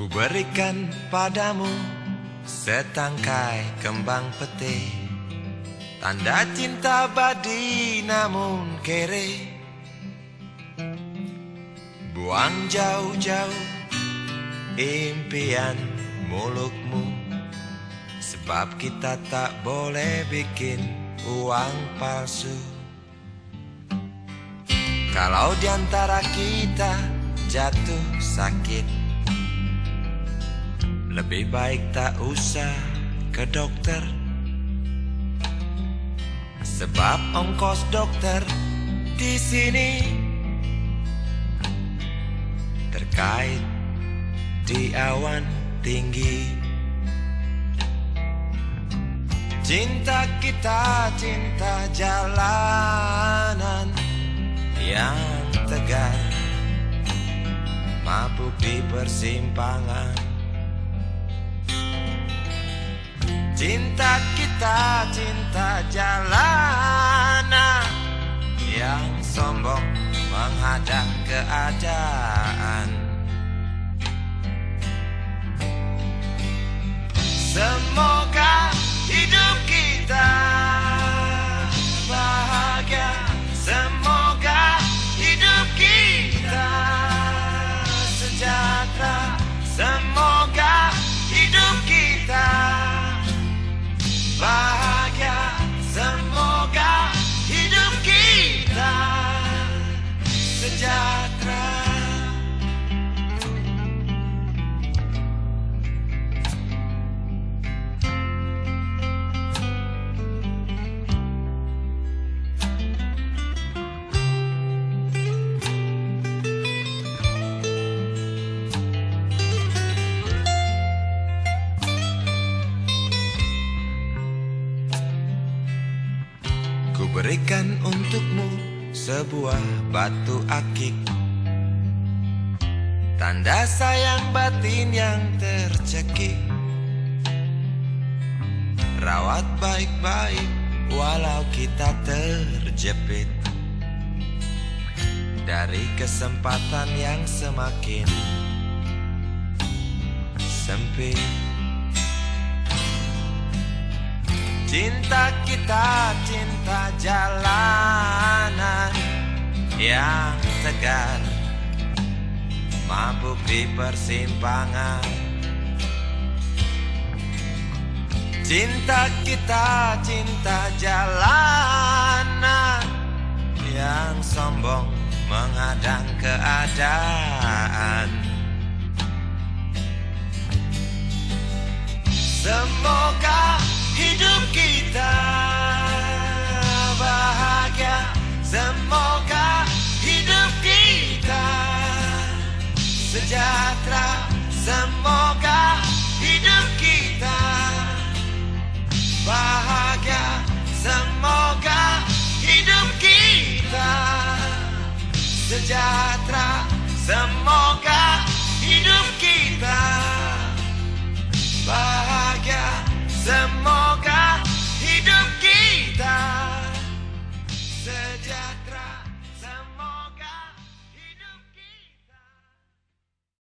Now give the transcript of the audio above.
Ku berikan padamu setangkai kembang pete. Tanda cinta badi namun kere. Buang jauh-jauh impian mulukmu Sebab kita tak boleh bikin uang palsu. Kalau di antara kita jatuh sakit lebih baik tak usah ke dokter. Sebab ongkos dokter di sini Terkait di awan tinggi. Cinta kita cinta jalanan yang tegar Mabuk di persimpangan Cinta Ku berikan untukmu sebuah batu akik. Tanda sayang batin yang tercekik. Rawat baik-baik walau kita terjepit. Dari kesempatan yang semakin sempit. Cinta kita cinta jalanan yang tegar Mabuk di persimpangan. Cinta kita cinta jalanan Yang sombong mengadang keadaan sejahtera Semoga hidup kita bahagia. Semoga hidup kita sejahtera Semoga